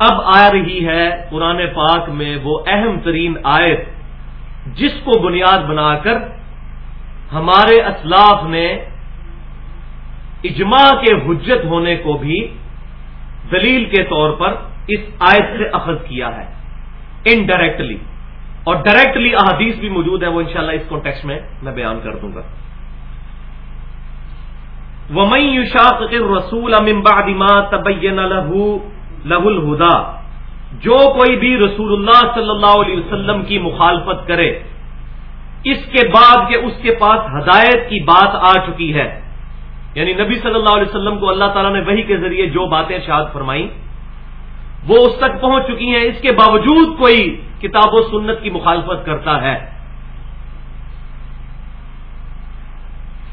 اب آ رہی ہے قرآن پاک میں وہ اہم ترین آیت جس کو بنیاد بنا کر ہمارے اسلاف نے اجماع کے حجت ہونے کو بھی دلیل کے طور پر اس آیت سے اخذ کیا ہے انڈائریکٹلی اور ڈائریکٹلی احادیث بھی موجود ہے وہ انشاءاللہ اس کانٹیکس میں میں بیان کر دوں گا۔ ومئی یوشاق رسول امبادما تبین لہو لہ الہدا، جو کوئی بھی رسول اللہ صلی اللہ علیہ وسلم کی مخالفت کرے، اس کے بعد کہ اس کے پاس ہدایت کی بات آ چکی ہے۔ یعنی نبی صلی اللہ علیہ وسلم کو اللہ تعالیٰ نے وہی کے ذریعے جو باتیں شاد فرمائی وہ اس تک پہنچ چکی ہیں۔ اس کے باوجود کوئی کتاب و سنت کی مخالفت کرتا ہے۔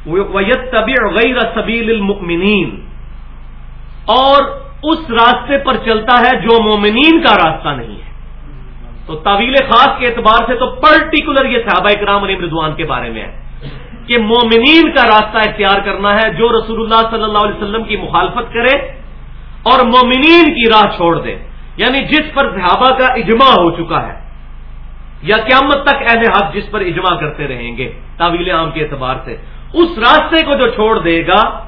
ویت طبی غیر سبیل المؤمنین اور اس راستے پر چلتا ہے جو مومنین کا راستہ نہیں ہے۔ تو طویل خاص کے اعتبار سے تو پرٹیکولر یہ صحابہ کرام علی رضوان کے بارے میں ہے کہ مومنین کا راستہ اختیار کرنا ہے جو رسول اللہ صلی اللہ علیہ وسلم کی مخالفت کرے اور مومنین کی راہ چھوڑ دے۔ یعنی جس پر صحابہ کا اجماع ہو چکا ہے۔ یا قیامت تک اہل حق جس پر اجماع کرتے رہیں گے طویل عام کے اعتبار سے۔ اس راستے کو جو چھوڑ دے گا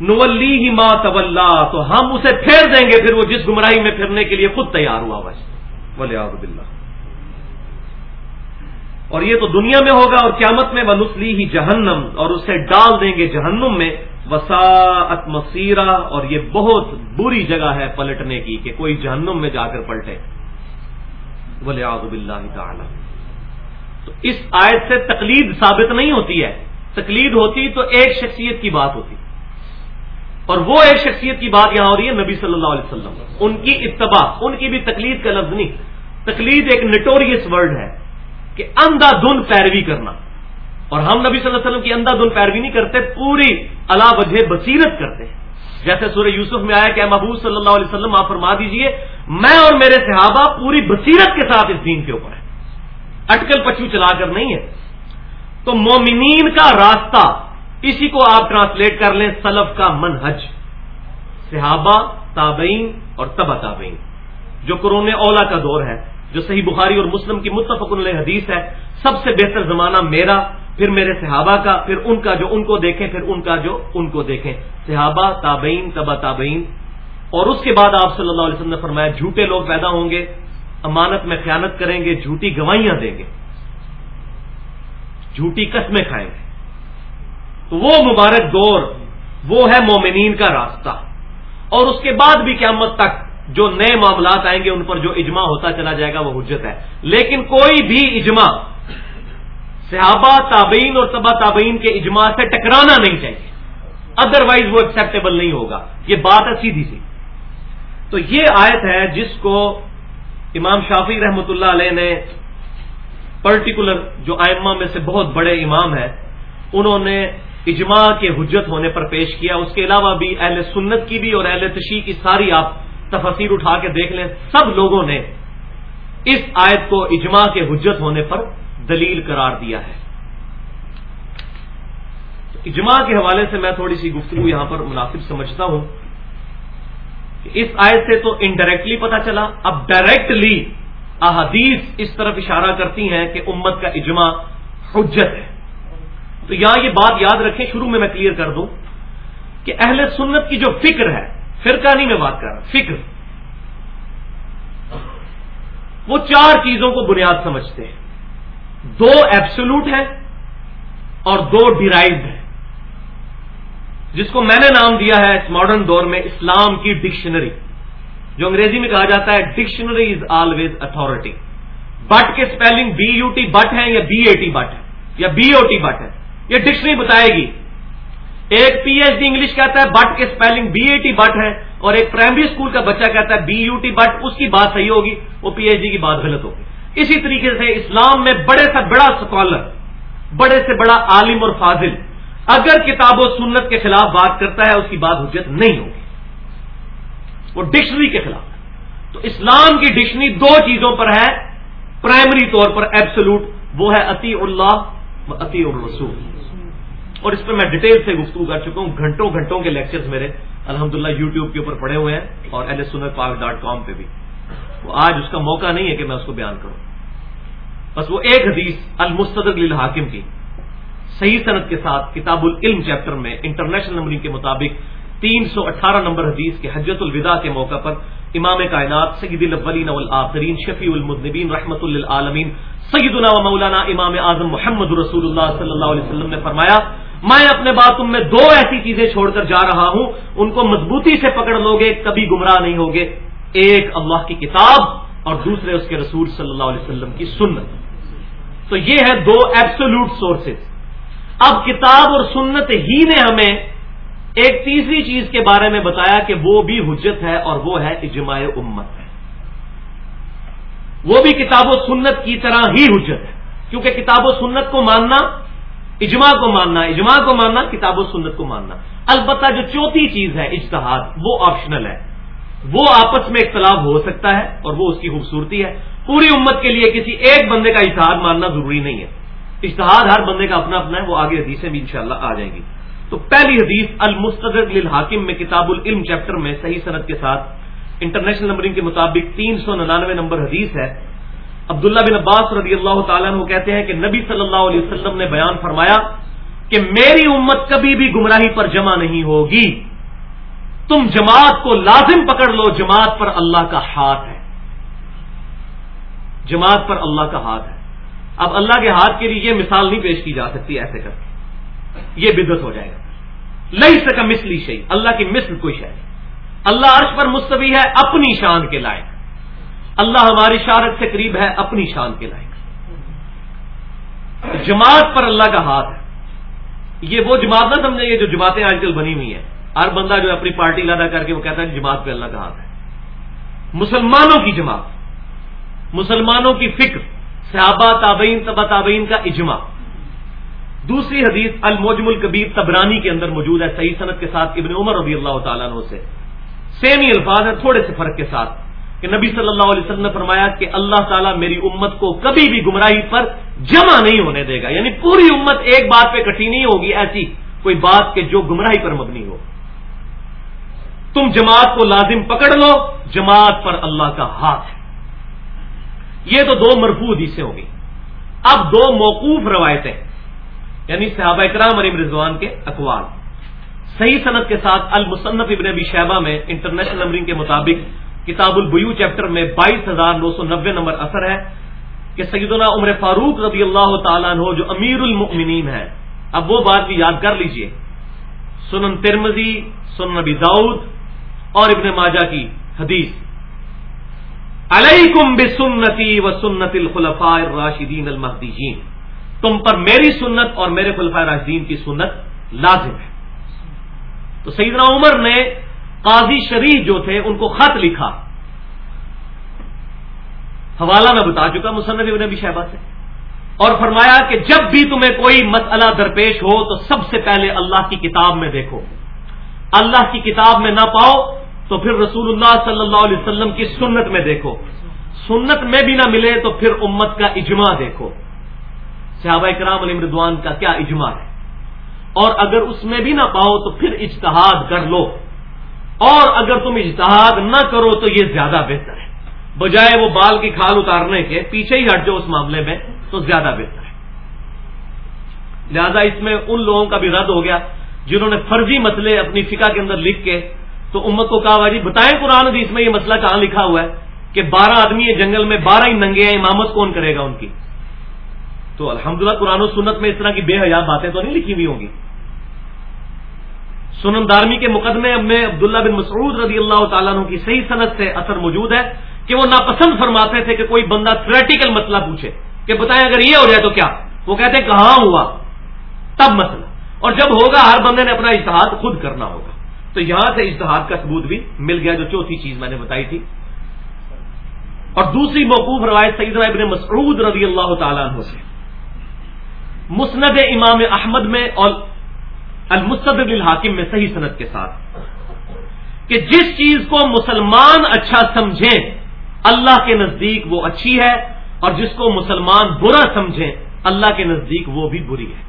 نولی ہی ماں طول تو ہم اسے پھیر دیں گے، پھر وہ جس گمراہی میں پھرنے کے لیے خود تیار ہوا بس۔ بولے آب اور یہ تو دنیا میں ہوگا اور قیامت میں ونسلی ہی جہنم، اور اسے ڈال دیں گے جہنم میں۔ وساعت مسیرہ اور یہ بہت بری جگہ ہے پلٹنے کی کہ کوئی جہنم میں جا کر پلٹے۔ بولے آب اللہ تعالی۔ تو اس آیت سے تقلید ثابت نہیں ہوتی ہے۔ تقلید ہوتی تو ایک شخصیت کی بات ہوتی۔ اور وہ ایک شخصیت کی بات یہاں ہو رہی ہے نبی صلی اللہ علیہ وسلم۔ ان کی اتباع، ان کی بھی تقلید کا لفظ نہیں۔ تقلید ایک نٹوریس ورڈ ہے کہ اندھا دھن پیروی کرنا۔ اور ہم نبی صلی اللہ علیہ وسلم کی اندھا دھن پیروی نہیں کرتے، پوری اللہ وجہ بصیرت کرتے ہیں۔ جیسے سورہ یوسف میں آیا کہ محبوب صلی اللہ علیہ وسلم، آپ فرما دیجیے، میں اور میرے صحابہ پوری بصیرت کے ساتھ اس دین کے اوپر ہیں۔ اٹکل پچو چلا کر نہیں ہے۔ تو مومنین کا راستہ اسی کو آپ ٹرانسلیٹ کر لیں سلف کا منحج صحابہ، تابعین اور تبا تابعین، جو قرون اولا کا دور ہے، جو صحیح بخاری اور مسلم کی متفق علیہ حدیث ہے، سب سے بہتر زمانہ میرا، پھر میرے صحابہ کا، پھر ان کا جو ان کو دیکھیں، پھر ان کا جو ان کو دیکھیں۔ صحابہ، تابعین تبا تابعین۔ اور اس کے بعد آپ صلی اللہ علیہ وسلم نے فرمایا، جھوٹے لوگ پیدا ہوں گے، امانت میں خیانت کریں گے، جھوٹی گوائیاں دیں گے۔ جھوٹی قسمیں کھائیں گے۔ تو وہ مبارک دور، وہ ہے مومنین کا راستہ۔ اور اس کے بعد بھی قیامت تک جو نئے معاملات آئیں گے، ان پر جو اجماع ہوتا چلا جائے گا، وہ حجت ہے۔ لیکن کوئی بھی اجماع صحابہ، تابعین اور تبا تابعین کے اجماع سے ٹکرانا نہیں چاہیے۔ ادر وائز وہ ایکسپٹیبل نہیں ہوگا۔ یہ بات ہے سیدھی سی۔ تو یہ آیت ہے جس کو امام شافی رحمۃ اللہ علیہ نے پرٹیکولر جو آئمہ میں سے بہت بڑے امام ہیں، انہوں نے اجماع کے حجت ہونے پر پیش کیا۔ اس کے علاوہ بھی اہل سنت کی بھی اور اہل تشیح کی ساری آپ تفصیل اٹھا کے دیکھ لیں۔ سب لوگوں نے اس آیت کو اجماع کے حجت ہونے پر دلیل قرار دیا ہے۔ اجماع کے حوالے سے میں تھوڑی سی گفتگو یہاں پر مناسب سمجھتا ہوں۔ کہ اس آیت سے تو انڈائریکٹلی پتا چلا۔ اب ڈائریکٹلی احادیث اس طرف اشارہ کرتی ہیں کہ امت کا اجماع حجت ہے۔ تو یہاں یہ بات یاد رکھیں، شروع میں میں کلیئر کر دوں کہ اہل سنت کی جو فکر ہے، فرقہ نہیں میں بات کر رہا، فکر۔ وہ چار چیزوں کو بنیاد سمجھتے ہیں۔ دو ایبسولوٹ ہیں اور دو ڈیرائیوڈ ہیں۔ جس کو میں نے نام دیا ہے اس ماڈرن دور میں اسلام کی ڈکشنری جو انگریزی میں کہا جاتا ہے dictionary is always authority but کے spelling B U T but ہے یا بی اے ٹی بٹ ہے یا بی او ٹی بٹ ہے یہ ڈکشنری بتائے گی۔ ایک پی ایچ ڈی انگلش کہتا ہے بٹ کے spelling B A T but ہے اور ایک پرائمری اسکول کا بچہ کہتا ہے بی یو ٹی بٹ، اس کی بات صحیح ہوگی، وہ پی ایچ ڈی کی بات غلط ہوگی۔ اسی طریقے سے اسلام میں بڑے سے بڑا اسکالر بڑے سے بڑا عالم اور فاضل، اگر کتاب و سنت کے خلاف بات کرتا ہے، اس کی بات حجت نہیں ہوگی۔ وہ ڈکشنری کے خلاف۔ تو اسلام کی ڈکشنری دو چیزوں پر ہے پرائمری طور پر ایبسلوٹ وہ ہے عطی اللہ عطی الرسول۔ اور اس پہ میں ڈیٹیل سے گفتگو کر چکا ہوں. گھنٹوں گھنٹوں کے لیکچرز میرے الحمد للہ یو ٹیوب کے اوپر پڑے ہوئے ہیں اور L S Pak dot com پہ بھی. وہ آج اس کا موقع نہیں ہے کہ میں اس کو بیان کروں. بس وہ ایک حدیث المستدق للحاکم کی. صحیح صنعت کے ساتھ کتاب العلم چیپٹر میں انٹرنیشنل نمبرنگ کے مطابق تین سو اٹھارہ نمبر حدیث کے حجت الوداع کے موقع پر امام کائنات سید الاولین والآخرین، شفیع المذنبین رحمت للعالمین، سیدنا و مولانا امام اعظم محمد رسول اللہ صلی اللہ علیہ وسلم نے فرمایا میں اپنے باتوں میں دو ایسی چیزیں چھوڑ کر جا رہا ہوں، ان کو مضبوطی سے پکڑ لو گے کبھی گمراہ نہیں ہوگے۔ ایک اللہ کی کتاب اور دوسرے اس کے رسول صلی اللہ علیہ وسلم کی سنت۔ تو یہ ہے دو ایبسولوٹ سورسز اب کتاب اور سنت ہی نے ہمیں ایک تیسری چیز کے بارے میں بتایا کہ وہ بھی حجت ہے اور وہ ہے اجماع امت۔ ہے وہ بھی کتاب و سنت کی طرح ہی حجت ہے۔ کیونکہ کتاب و سنت کو ماننا اجماع کو ماننا، اجماع کو ماننا، کتاب و سنت کو ماننا۔ البتہ جو چوتھی چیز ہے، اجتہاد، وہ آپشنل ہے۔ وہ آپس میں اختلاف ہو سکتا ہے اور وہ اس کی خوبصورتی ہے۔ پوری امت کے لیے کسی ایک بندے کا اشتہاد ماننا ضروری نہیں ہے۔ اشتہاد ہر بندے کا اپنا اپنا ہے، وہ آگے حدیثیں بھی انشاءاللہ آ جائیں گی۔ تو پہلی حدیث المستدر للحاکم میں کتاب العلم چیپٹر میں، صحیح صنعت کے ساتھ۔ انٹرنیشنل نمبرنگ کے مطابق تین سو ننانوے نمبر حدیث ہے۔ عبداللہ بن عباس رضی اللہ تعالیٰ عنہ کہتے ہیں کہ نبی صلی اللہ علیہ وسلم نے بیان فرمایا کہ میری امت کبھی بھی گمراہی پر جمع نہیں ہوگی۔ تم جماعت کو لازم پکڑ لو، جماعت پر اللہ کا ہاتھ ہے۔ جماعت پر اللہ کا ہاتھ ہے۔ اب اللہ کے ہاتھ کے لیے یہ مثال نہیں پیش کی جا سکتی ایسے کر کے۔ یہ بدت ہو جائے گا۔ لئی سکا مسلی شہی اللہ کی مثل کوئی شہ اللہ عرش پر مستوی ہے، اپنی شان کے لائق۔ اللہ ہماری شارت سے قریب ہے، اپنی شان کے لائق۔ جماعت پر اللہ کا ہاتھ ہے۔ یہ وہ جماعت نہ سمجھیں، یہ جو جماعتیں آج کل بنی ہوئی ہیں۔ ہر بندہ جو اپنی پارٹی لادا کر کے وہ کہتا ہے جماعت پہ اللہ کا ہاتھ ہے۔ مسلمانوں کی جماعت، مسلمانوں کی فکر، صحابہ، تابعین تبا تابعین کا اجماع۔ دوسری حدیث الموجم الکبیر تبرانی کے اندر موجود ہے، صحیح صنعت کے ساتھ ابن عمر رضی اللہ تعالیٰ عنہ سے۔ سیم ہی الفاظ ہیں، تھوڑے سے فرق کے ساتھ۔ کہ نبی صلی اللہ علیہ وسلم نے فرمایا کہ اللہ تعالیٰ میری امت کو کبھی بھی گمراہی پر جمع نہیں ہونے دے گا۔ یعنی پوری امت ایک بات پہ کٹھی نہیں ہوگی، ایسی کوئی بات کہ جو گمراہی پر مبنی ہو۔ تم جماعت کو لازم پکڑ لو، جماعت پر اللہ کا ہاتھ ہے۔ یہ تو دو مرفوع حدیثیں ہوگی اب دو موقوف روایتیں یعنی صحابہ اکرام علی رضوان کے اقوال۔ صحیح صنعت کے ساتھ المصنف ابن ابی شہبہ میں انٹرنیشنل نمبرنگ کے مطابق کتاب البیو چیپٹر میں بائیس ہزار نو سو نبے نمبر اثر ہے کہ سیدنا عمر فاروق رضی اللہ تعالیٰ عنہ جو امیر المؤمنین ہے اب وہ بات بھی یاد کر لیجیے۔ سنن ترمزی سنن نبی داؤد اور ابن ماجہ کی حدیث۔ علیکم بسنتی و سنت الخلفاء الراشدین المحدین تم پر میری سنت اور میرے خلفاء راشدین کی سنت لازم ہے۔ تو سیدنا عمر نے قاضی شریف جو تھے ان کو خط لکھا۔ حوالہ میں بتا چکا مصنف ابن ابی شہبہ سے۔ اور فرمایا کہ جب بھی تمہیں کوئی مسئلہ درپیش ہو تو سب سے پہلے اللہ کی کتاب میں دیکھو۔ اللہ کی کتاب میں نہ پاؤ تو پھر رسول اللہ صلی اللہ علیہ وسلم کی سنت میں دیکھو۔ سنت میں بھی نہ ملے تو پھر امت کا اجماع دیکھو۔ صحابہ کرام علی مردوان کا کیا اجماع ہے؟ اور اگر اس میں بھی نہ پاؤ تو پھر اجتہاد کر لو۔ اور اگر تم اجتہاد نہ کرو تو یہ زیادہ بہتر ہے۔ بجائے وہ بال کی کھال اتارنے کے پیچھے ہی ہٹ جاؤ اس معاملے میں تو زیادہ بہتر ہے۔ لہذا اس میں ان لوگوں کا بھی رد ہو گیا جنہوں نے فرضی مسئلے اپنی فقہ کے اندر لکھ کے تو امت کو کہا جی بتائیں قرآن حدیث میں یہ مسئلہ کہاں لکھا ہوا ہے کہ بارہ آدمی ہے جنگل میں، بارہ ہی ننگے ہیں، امامت کون کرے گا ان کی؟ تو الحمدللہ قرآن و سنت میں اس طرح کی بے حیا باتیں تو نہیں لکھی ہوئی ہوں گی۔ سنن دارمی کے مقدمے میں عبداللہ بن مسعود رضی اللہ تعالیٰ عنہ کی صحیح صنعت سے اثر موجود ہے کہ وہ ناپسند فرماتے تھے کہ کوئی بندہ تھریٹیکل مسئلہ پوچھے کہ بتائیں اگر یہ ہو جائے تو کیا؟ وہ کہتے ہیں کہاں ہوا؟ تب مسئلہ۔ اور جب ہوگا ہر بندے نے اپنا اشتہاد خود کرنا ہوگا۔ تو یہاں سے اشتہاد کا ثبوت بھی مل گیا جو چوتھی چیز میں نے بتائی تھی۔ اور دوسری موقوف روایت سیدنا ابن مسعود رضی اللہ تعالیٰ عنہ سے۔ مسند امام احمد میں اور المستد الحاکم میں صحیح صنعت کے ساتھ کہ جس چیز کو مسلمان اچھا سمجھیں، اللہ کے نزدیک وہ اچھی ہے، اور جس کو مسلمان برا سمجھیں، اللہ کے نزدیک وہ بھی بری ہے۔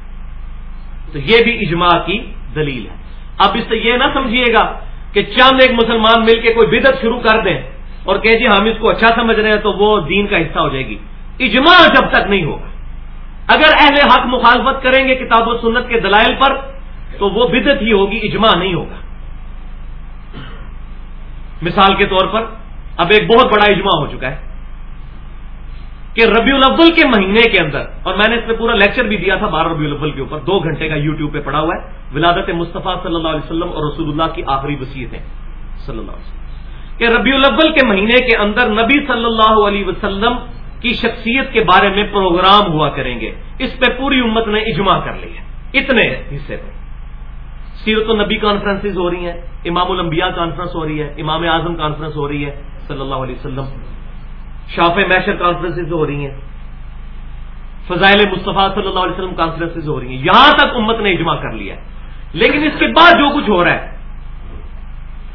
تو یہ بھی اجماع کی دلیل ہے۔ اب اس سے یہ نہ سمجھیے گا کہ چند ایک مسلمان مل کے کوئی بدت شروع کر دیں اور کہ جی ہم اس کو اچھا سمجھ رہے ہیں تو وہ دین کا حصہ ہو جائے گی۔ اجماع جب تک نہیں ہوگا۔ اگر اہل حق مخالفت کریں گے کتاب و سنت کے دلائل پر تو وہ بدت ہی ہوگی، اجماع نہیں ہوگا۔ مثال کے طور پر اب ایک بہت بڑا اجماع ہو چکا ہے کہ ربیع الاول کے مہینے کے اندر، اور میں نے اس پہ پورا لیکچر بھی دیا تھا بارہ ربیع الاول کے اوپر، دو گھنٹے کا یو ٹیوب پہ پڑا ہوا ہے، ولادت مصطفیٰ صلی اللہ علیہ وسلم اور رسول اللہ کی آخری وسیعت ہے صلی اللہ علیہ وسلم۔ کہ ربیع الاول کے مہینے کے اندر نبی صلی اللہ علیہ وسلم کی شخصیت کے بارے میں پروگرام ہوا کریں گے۔ اس پہ پوری امت نے اجماع کر لیا۔ اتنے حصے پہ سیرت النبی کانفرنسز ہو رہی ہیں، امام الانبیاء کانفرنس ہو رہی ہے امام اعظم کانفرنس ہو رہی ہے صلی اللہ علیہ وسلم۔ شاف میشر کانفرنسز ہو رہی ہیں۔ فضائل مصطفیٰ صلی اللہ علیہ وسلم کانفرنسز ہو رہی ہیں۔ یہاں تک امت نے اجماع کر لیا لیکن اس کے بعد جو کچھ ہو رہا ہے،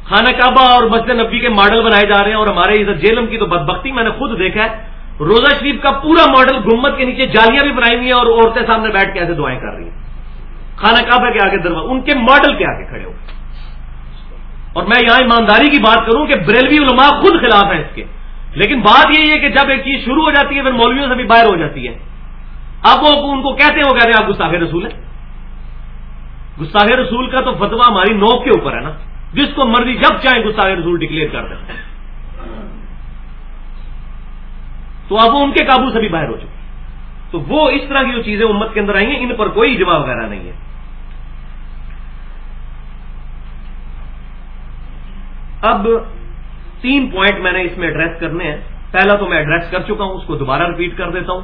خانہ کعبہ اور مسجد نبی کے ماڈل بنائے جا رہے ہیں اور ہمارے ادھر جیلم کی تو بدبختی میں نے خود دیکھا ہے۔ روزہ شریف کا پورا ماڈل گمت کے نیچے جالیاں بھی بنائی ہوئی ہیں اور عورتیں سامنے بیٹھ کے ایسے دعائیں کر رہی ہیں۔ خانہ کعبہ کے آگے دروا ان کے ماڈل کے آگے کھڑے ہو۔ اور میں یہاں ایمانداری کی بات کروں کہ بریلوی علماء خود خلاف ہیں اس کے۔ لیکن بات یہی ہے کہ جب ایک چیز شروع ہو جاتی ہے، پھر مولویوں سے بھی باہر ہو جاتی ہے۔ اب وہ ان کو کہتے ہیں، وہ کہتے ہیں، آپ گستاخ رسول ہیں۔ گستاخ رسول کا تو فتوا ہماری نوک کے اوپر ہے نا۔ جس کو مرضی جب چاہیں گستاخ رسول ڈکلیئر کر دیں۔ تو اب وہ ان کے قابو سے بھی باہر ہو چکے۔ تو وہ اس طرح کی جو چیزیں امت کے اندر آئی ہیں، ان پر کوئی اجماع وغیرہ نہیں ہے۔ اب تین پوائنٹ میں نے اس میں ایڈریس کرنے ہیں۔ پہلا تو میں ایڈریس کر چکا ہوں، اس کو دوبارہ ریپیٹ کر دیتا ہوں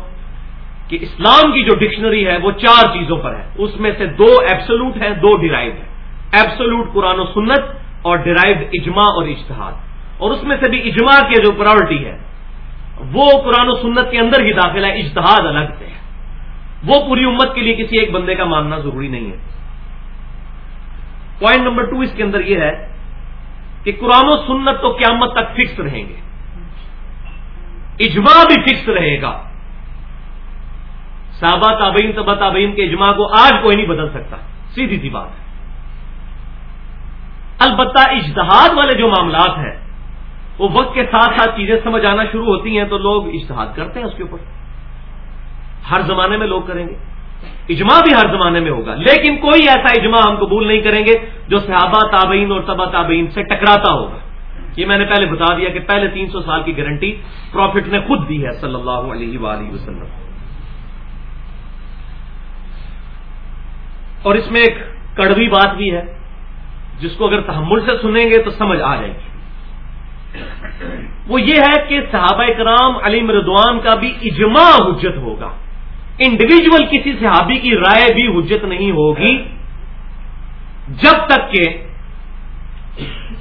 کہ اسلام کی جو ڈکشنری ہے وہ چار چیزوں پر ہے۔ اس میں سے دو ایبسولوٹ ہیں، دو ڈیرائیوڈ ہیں۔ ایبسولوٹ قرآن و سنت اور ڈیرائیوڈ اجماع اور اشتہاد اور اس میں سے بھی اجماع کی جو پرائرٹی ہے، وہ قرآن و سنت کے اندر ہی داخل ہے، اجتہاد الگ سے ہے۔ وہ پوری امت کے لیے کسی ایک بندے کا ماننا ضروری نہیں ہے۔ پوائنٹ نمبر ٹو اس کے اندر یہ ہے کہ قرآن و سنت تو قیامت تک فکس رہیں گے۔ اجماع بھی فکس رہے گا۔ صحابہ تابعین تبا تابعین کے اجماع کو آج کوئی نہیں بدل سکتا۔ سیدھی سی بات ہے۔ البتہ اجتہاد والے جو معاملات ہیں، وہ وقت کے ساتھ ساتھ چیزیں سمجھ آنا شروع ہوتی ہیں تو لوگ اشتہاد کرتے ہیں اس کے اوپر۔ ہر زمانے میں لوگ کریں گے۔ اجماع بھی ہر زمانے میں ہوگا۔ لیکن کوئی ایسا اجماع ہم قبول نہیں کریں گے جو صحابہ، تابعین اور تبا تابعین سے ٹکراتا ہوگا۔ یہ میں نے پہلے بتا دیا کہ پہلے تین سو سال کی گارنٹی پروفٹ نے خود دی ہے صلی اللہ علیہ وآلہ وسلم۔ اور اس میں ایک کڑوی بات بھی ہے، جس کو اگر تحمل سے سنیں گے تو سمجھ آ جائے گی۔ وہ یہ ہے کہ صحابہ کرام علی مردوان کا بھی اجماع حجت ہوگا۔ انڈیویجل کسی صحابی کی رائے بھی حجت نہیں ہوگی جب تک کہ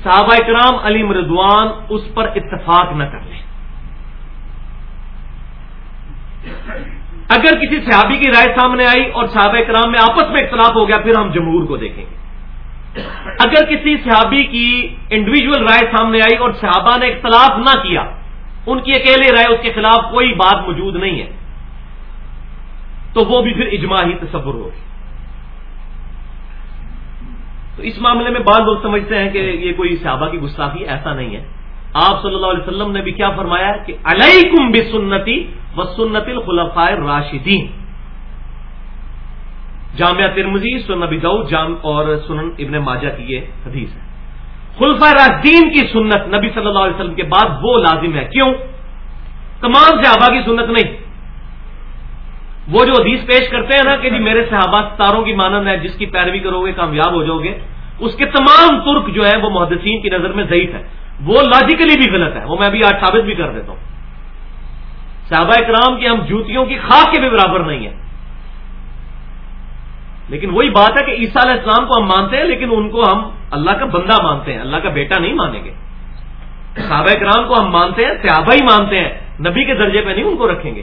صحابہ کرام علی مردوان اس پر اتفاق نہ کر لیں۔ اگر کسی صحابی کی رائے سامنے آئی اور صحابہ کرام میں آپس میں اختلاف ہو گیا، پھر ہم جمہور کو دیکھیں۔ گے اگر کسی صحابی کی انڈیویجل رائے سامنے آئی اور صحابہ نے اختلاف نہ کیا، ان کی اکیلے رائے اس کے خلاف کوئی بات موجود نہیں ہے۔ تو وہ بھی پھر اجماع ہی تصور ہوگی۔ تو اس معاملے میں بعض لوگ سمجھتے ہیں کہ یہ کوئی صحابہ کی گستاخی ایسا نہیں ہے۔ آپ صلی اللہ علیہ وسلم نے بھی کیا فرمایا کہ علیکم بسنتی و سنت الخلفائے راشدین جامعہ ترمزی سن ابی جام اور سنن ابن ماجہ کی یہ حدیث ہے۔ خلفہ راشدین کی سنت نبی صلی اللہ علیہ وسلم کے بعد وہ لازم ہے۔ کیوں؟ تمام صحابہ کی سنت نہیں۔ وہ جو حدیث پیش کرتے ہیں نا کہ جی میرے صحابہ ستاروں کی مانند ہے، جس کی پیروی کرو گے، کامیاب ہو جاؤ گے، اس کے تمام ترک جو ہے وہ محدثین کی نظر میں ضعیف ہے وہ لاجیکلی بھی غلط ہے وہ میں ابھی آج ثابت بھی کر دیتا ہوں۔ صحابہ کرام کی ہم جوتیوں کی خاص کے بھی برابر نہیں ہے لیکن وہی بات ہے کہ عیسیٰ علیہ السلام کو ہم مانتے ہیں، لیکن ان کو ہم اللہ کا بندہ مانتے ہیں، اللہ کا بیٹا نہیں مانیں گے۔ صحابہ کرام کو ہم مانتے ہیں، صحابہ ہی مانتے ہیں، نبی کے درجے پہ نہیں ان کو رکھیں گے۔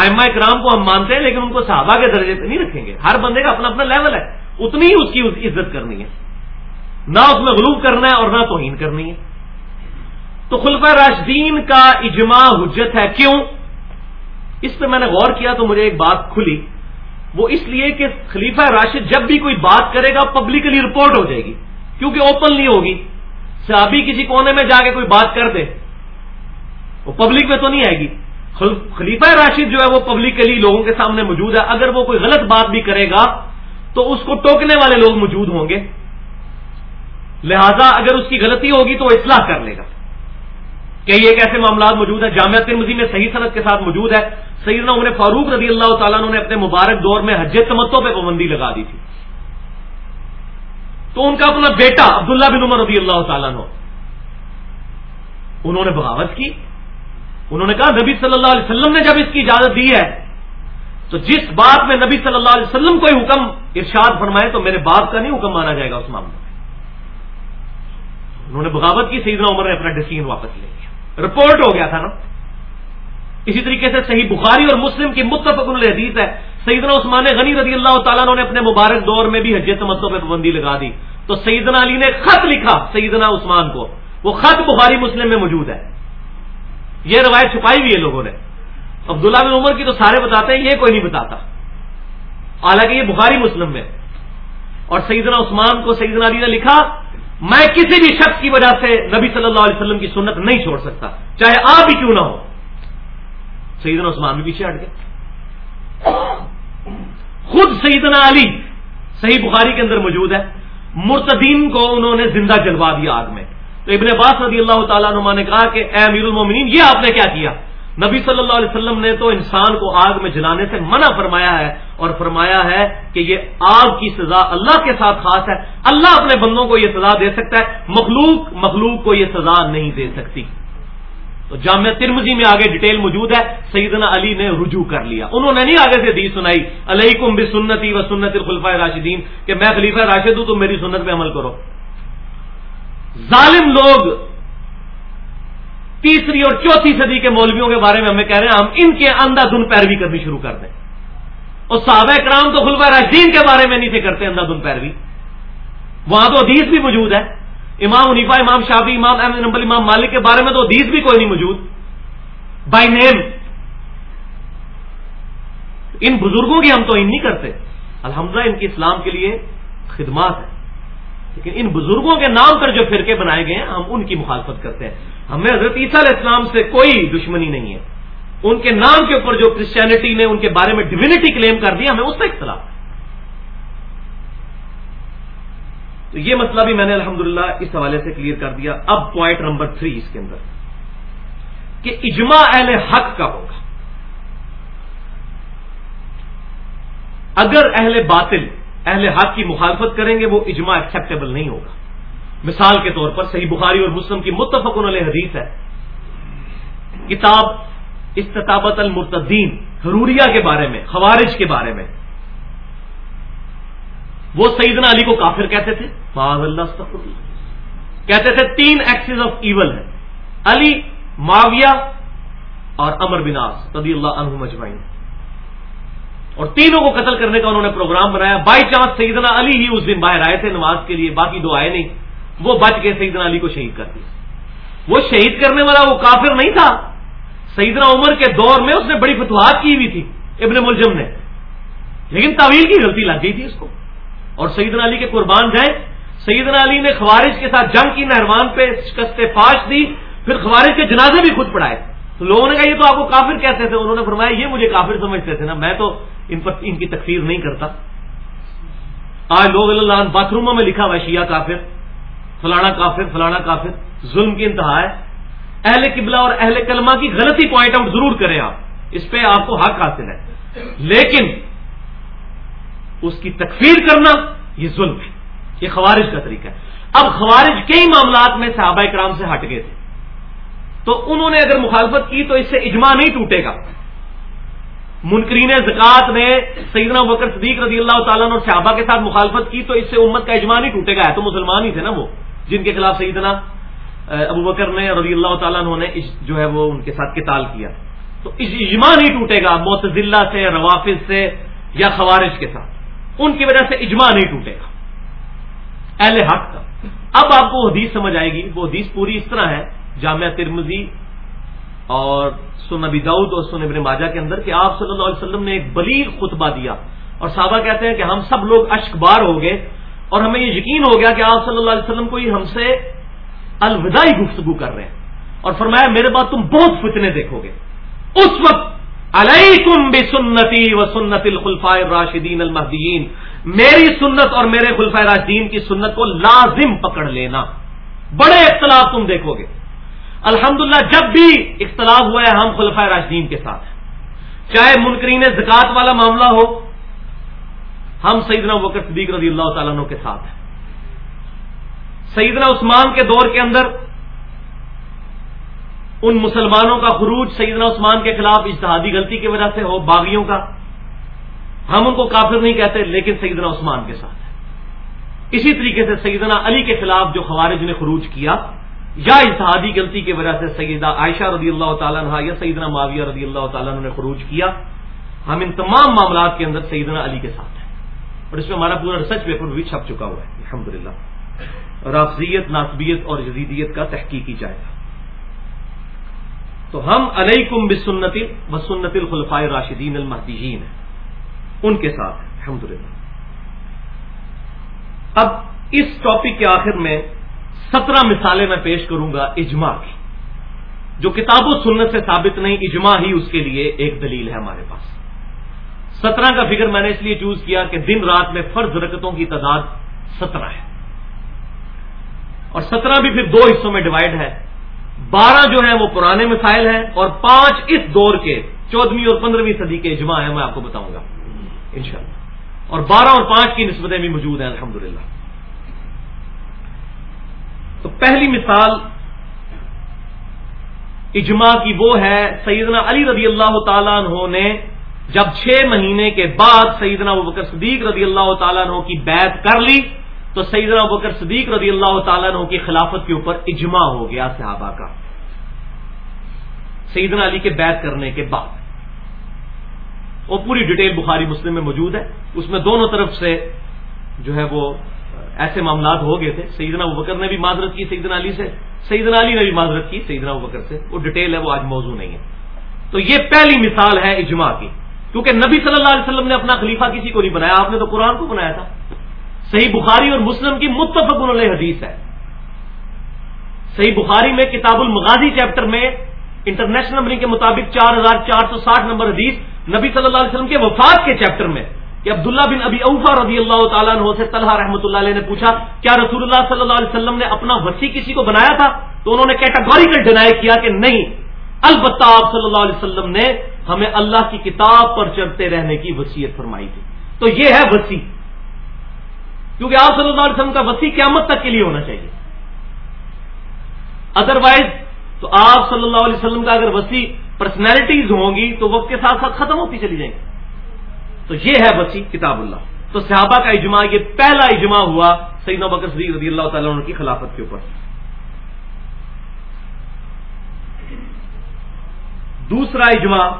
آئمہ کرام کو ہم مانتے ہیں، لیکن ان کو صحابہ کے درجے پہ نہیں رکھیں گے۔ ہر بندے کا اپنا اپنا لیول ہے۔ اتنی ہی اس کی عزت کرنی ہے۔ نہ اس میں غلوب کرنا ہے اور نہ توہین کرنی ہے۔ تو خلفہ راشدین کا اجماع حجت ہے۔ کیوں؟ اس پہ میں نے غور کیا تو مجھے ایک بات کھلی۔ وہ اس لیے کہ خلیفہ راشد جب بھی کوئی بات کرے گا پبلکلی رپورٹ ہو جائے گی۔ کیونکہ اوپنلی ہوگی۔ صحابی کسی کونے میں جا کے کوئی بات کر دے۔ وہ پبلک میں تو نہیں آئے گی۔ خلیفہ راشد جو ہے وہ پبلک کے لیے لوگوں کے سامنے موجود ہے۔ اگر وہ کوئی غلط بات بھی کرے گا، تو اس کو ٹوکنے والے لوگ موجود ہوں گے۔ لہذا اگر اس کی غلطی ہوگی تو وہ اصلاح کر لے گا۔ کہ یہ ایک ایسے معاملات موجود ہیں، جامعہ ترمزی میں صحیح صنعت کے ساتھ موجود ہے۔ سیدنا عمر فاروق رضی اللہ تعالیٰ نے اپنے مبارک دور میں حج تمتوں پہ پابندی لگا دی تھی۔ تو ان کا اپنا بیٹا عبداللہ بن عمر رضی اللہ تعالیٰ نے انہوں نے بغاوت کی۔ انہوں نے کہا نبی صلی اللہ علیہ وسلم نے جب اس کی اجازت دی ہے، تو جس بات میں نبی صلی اللہ علیہ وسلم کو حکم ارشاد فرمائے تو میرے باپ کا نہیں حکم مانا جائے گا اس معاملے میں۔ انہوں نے بغاوت کی، سیدنا عمر نے اپنا ڈسیزن واپس لے لیا۔ رپورٹ ہو گیا تھا نا۔ اسی طریقے سے صحیح بخاری اور مسلم کی متفق الحدیث ہے۔ سیدنا عثمان غنی رضی اللہ تعالیٰ نے اپنے مبارک دور میں بھی حج تمتوں پہ پابندی لگا دی۔ تو سیدنا علی نے خط لکھا، سیدنا عثمان کو۔ وہ خط بخاری مسلم میں موجود ہے۔ یہ روایت چھپائی ہوئی ہے لوگوں نے۔ عبداللہ بن عمر کی تو سارے بتاتے ہیں، یہ کوئی نہیں بتاتا۔ حالانکہ یہ بخاری مسلم میں۔ اور سیدنا عثمان کو سیدنا علی نے لکھا، میں کسی بھی شخص کی وجہ سے نبی صلی اللہ علیہ وسلم کی سنت نہیں چھوڑ سکتا، چاہے آپ ہی کیوں نہ ہو۔ سیدنا عثمان بھی پیچھے ہٹ گئے۔ خود سیدنا علی صحیح بخاری کے اندر موجود ہے۔ مرتدین کو انہوں نے زندہ جلوا دیا آگ میں۔ تو ابن عباس رضی اللہ تعالیٰ نما نے کہا کہ اے امیر المومنین، یہ آپ نے کیا کیا؟ نبی صلی اللہ علیہ وسلم نے تو انسان کو آگ میں جلانے سے منع فرمایا ہے اور فرمایا ہے کہ یہ آگ کی سزا اللہ کے ساتھ خاص ہے۔ اللہ اپنے بندوں کو یہ سزا دے سکتا ہے، مخلوق مخلوق کو یہ سزا نہیں دے سکتی۔ تو جامعہ ترمزی میں آگے ڈیٹیل موجود ہے، سیدنا علی نے رجوع کر لیا۔ انہوں نے نہیں آگے سے دی سنائی علیہ کم بھی سنتی و سنت الخلفۂ راشدین کہ میں خلیفہ راشد ہوں تو میری سنت پہ عمل کرو۔ ظالم لوگ تیسری اور چوتھی صدی کے مولویوں کے بارے میں ہمیں کہہ رہے ہیں، ہم ان کے اندھا دن پیروی کرنی شروع کر دیں۔ اور صحابہ کرام تو خلفہ راشدین کے بارے میں نہیں تھے کرتے اندھا دن پیروی۔ وہاں تو حدیث بھی موجود ہے۔ امام عنیفا امام شافی امام احمد نمبل امام مالک کے بارے میں تو حدیث بھی کوئی نہیں موجود۔ بائی نیم ان بزرگوں کی ہم تو ان نہیں کرتے۔ الحمدللہ ان کی اسلام کے لیے خدمات ہے لیکن ان بزرگوں کے نام پر جو فرقے بنائے گئے ہیں، ہم ان کی مخالفت کرتے ہیں۔ ہمیں حضرت عیسیٰ علیہ السلام سے کوئی دشمنی نہیں ہے۔ ان کے نام کے اوپر جو کرسچینٹی نے ان کے بارے میں ڈیوینٹی کلیم کر دیا، ہمیں اس سے اختلاف۔ تو یہ مسئلہ بھی میں نے الحمدللہ اس حوالے سے کلیئر کر دیا۔ اب پوائنٹ نمبر تھری اس کے اندر۔ کہ اجماع اہل حق کا ہوگا۔ اگر اہل باطل اہل حق کی مخالفت کریں گے، وہ اجماع ایکسپٹیبل نہیں ہوگا۔ مثال کے طور پر صحیح بخاری اور مسلم کی متفق علیہ حدیث ہے۔ کتاب استطابت المرتدین، حروریہ کے بارے میں، خوارج کے بارے میں۔ وہ سیدنا علی کو کافر کہتے تھے۔ اللہ کہتے تھے، تین ایکسز آف ایول ہے علی، معاویہ اور امر بناس رضی اللہ عنہ مجمعین اور تینوں کو قتل کرنے کا انہوں نے پروگرام بنایا۔ بائی چانس سیدنا علی ہی اس دن باہر آئے تھے نماز کے لیے، باقی دو آئے نہیں۔ وہ بچ کے سیدنا علی کو شہید کر دیا۔ وہ شہید کرنے والا وہ کافر نہیں تھا۔ سیدنا عمر کے دور میں اس نے بڑی فتوحات کی ہوئی تھی، ابن ملزم نے۔ لیکن طویل کی غلطی لگ گئی تھی اس کو۔ اور سیدنا علی کے قربان جائیں۔ سیدنا علی نے خوارج کے ساتھ جنگ کی، نہروان پہ شکست فاش دی، پھر خوارج کے جنازے بھی خود پڑھائے۔ تو لوگوں نے کہا، یہ تو آپ کو کافر کہتے تھے۔ انہوں نے فرمایا، یہ مجھے کافر سمجھتے تھے نا، میں تو ان پر ان کی تکفیر نہیں کرتا۔ آج لوگ اللہ باتھ روموں میں لکھا ہوا شیعہ کافر، فلانا کافر فلانا کافر، ظلم کی انتہا ہے۔ اہل قبلہ اور اہل کلمہ کی غلطی پوائنٹ آؤٹ ضرور کریں آپ۔ اس پہ آپ کو حق حاصل ہے۔ لیکن اس کی تکفیر کرنا یہ ظلم ہے۔ یہ خوارج کا طریقہ ہے۔ اب خوارج کئی معاملات میں صحابہ کرام سے ہٹ گئے تھے۔ تو انہوں نے اگر مخالفت کی تو اس سے اجماع نہیں ٹوٹے گا۔ منکرین زکات نے سیدنا بکر صدیق رضی اللہ تعالیٰ اور صحابہ کے ساتھ مخالفت کی تو اس سے امت کا اجماع نہیں ٹوٹے گا۔ ہے تو مسلمان ہی تھے نا وہ، جن کے خلاف سیدنا ابو بکر نے رضی اللہ تعالیٰ نے جو ہے وہ ان کے ساتھ کتال کیا۔ تو اجماع نہیں ٹوٹے گا معتزلہ سے، روافظ سے یا خوارج کے ساتھ۔ ان کی وجہ سے اجماع نہیں ٹوٹے گا۔ اہل حق کا۔ اب آپ کو حدیث سمجھ آئے گی۔ وہ حدیث پوری اس طرح ہے، جامعہ ترمزی اور سن نبی دعود اور سن ابن ماجہ کے اندر کہ آپ صلی اللہ علیہ وسلم نے ایک بلیغ خطبہ دیا اور صحابہ کہتے ہیں کہ ہم سب لوگ اشک بار ہو گئے اور ہمیں یہ یقین ہو گیا کہ آپ صلی اللہ علیہ وسلم کو ہم سے الوداعی گفتگو کر رہے ہیں اور فرمایا میرے بعد تم بہت فتنے دیکھو گے۔ اس وقت علیکم بے سنتی و سنت الخلفاء راشدین المحدین میری سنت اور میرے خلفۂ راشدین کی سنت کو لازم پکڑ لینا۔ بڑے اختلاف تم دیکھو گے۔ الحمدللہ جب بھی اختلاف ہوا ہے ہم خلفۂ راشدین کے ساتھ۔ چاہے منکرین زکات والا معاملہ ہو، ہم سیدنا وکر صدیق رضی اللہ تعالیٰ عنہ کے ساتھ ہیں۔ سیدنا عثمان کے دور کے اندر ان مسلمانوں کا خروج سیدنا عثمان کے خلاف اشتہادی غلطی کی وجہ سے ہو، باغیوں کا، ہم ان کو کافر نہیں کہتے، لیکن سیدنا عثمان کے ساتھ اسی طریقے سے سیدنا علی کے خلاف جو خوارج نے خروج کیا یا اشتہادی غلطی کی وجہ سے سیدہ عائشہ رضی اللہ تعالیٰ عنہ یا سیدنا معاویہ رضی اللہ تعالیٰ عنہ نے خروج کیا، ہم ان تمام معاملات کے اندر سیدنا علی کے ساتھ ہیں۔ اور اس میں ہمارا پورا ریسرچ پیپر بھی چھپ چکا ہوا ہے۔ الحمد للہ رافضیت ناسبیت اور جدیدیت کا تحقیقی جائے گا۔ تو ہم علیہ کم بسنت بسنت الخلفائے راشدین المحدین ان کے ساتھ الحمد للہ اب اس ٹاپک کے آخر میں سترہ مثالیں میں پیش کروں گا اجماع کی، جو کتاب و سنت سے ثابت نہیں، اجماع ہی اس کے لیے ایک دلیل ہے ہمارے پاس۔ سترہ کا فگر میں نے اس لیے چوز کیا کہ دن رات میں فرض رکتوں کی تعداد سترہ ہے۔ اور سترہ بھی پھر دو حصوں میں ڈیوائڈ ہے۔ بارہ جو ہیں وہ پرانے مسائل ہیں اور پانچ اس دور کے چودہویں اور پندرہویں صدی کے اجماع ہیں، میں آپ کو بتاؤں گا۔ انشاءاللہ۔ اور بارہ اور پانچ کی نسبتیں بھی موجود ہیں، الحمدللہ۔ تو پہلی مثال اجماع کی وہ ہے، سیدنا علی رضی اللہ تعالیٰ عنہ نے جب چھ مہینے کے بعد سیدنا بکر صدیق رضی اللہ تعالیٰ عنہ کی بیعت کر لی، تو سیدنا بکر صدیق رضی اللہ تعالیٰ عنہ کی خلافت کے اوپر اجماع ہو گیا صحابہ کا۔ سیدنا علی کے بیعت کرنے کے بعد۔ وہ پوری ڈیٹیل بخاری مسلم میں موجود ہے۔ اس میں دونوں طرف سے جو ہے وہ ایسے معاملات ہو گئے تھے، سیدنا بکر نے بھی معذرت کی، سیدنا علی سے۔ سیدنا علی نے بھی معذرت کی، سیدنا بکر سے۔ وہ ڈیٹیل ہے، وہ آج موضوع نہیں ہے۔ تو یہ پہلی مثال ہے اجماع کی۔ کیونکہ نبی صلی اللہ علیہ وسلم نے اپنا خلیفہ کسی کو نہیں بنایا، آپ نے تو قرآن کو بنایا تھا۔ صحیح بخاری اور مسلم کی متفق علیہ حدیث ہے۔ صحیح بخاری میں کتاب المغازی چیپٹر میں انٹرنیشنل نمبرنگ کے مطابق چار ہزار چار سو ساٹھ نمبر حدیث نبی صلی اللہ علیہ وسلم کے وفات کے چیپٹر میں کہ عبداللہ بن ابی اوفا رضی اللہ تعالیٰ عنہ سے طلحہ رحمۃ اللہ علیہ نے پوچھا، کیا رسول اللہ صلی اللہ علیہ وسلم نے اپنا وسیع کسی کو بنایا تھا؟ تو انہوں نے کیٹاگوریکل ڈینائی کیا کہ نہیں، البتہ آپ صلی اللہ علیہ وسلم نے ہمیں اللہ کی کتاب پر چڑھتے رہنے کی وسیعت فرمائی تھی۔ تو یہ ہے وسیع۔ کیونکہ آپ صلی اللہ علیہ وسلم کا وسیع قیامت تک کے لیے ہونا چاہیے۔ ادروائز تو آپ صلی اللہ علیہ وسلم کا اگر وسیع پرسنالٹیز ہوں گی، تو وقت کے ساتھ ساتھ ختم ہوتی چلی جائیں گی۔ تو یہ ہے وسیع کتاب اللہ۔ تو صحابہ کا اجماع، یہ پہلا اجماع ہوا سعید بکر صدیق رضی اللہ تعالیٰ عنہ کی خلافت کے اوپر۔ دوسرا اجماع،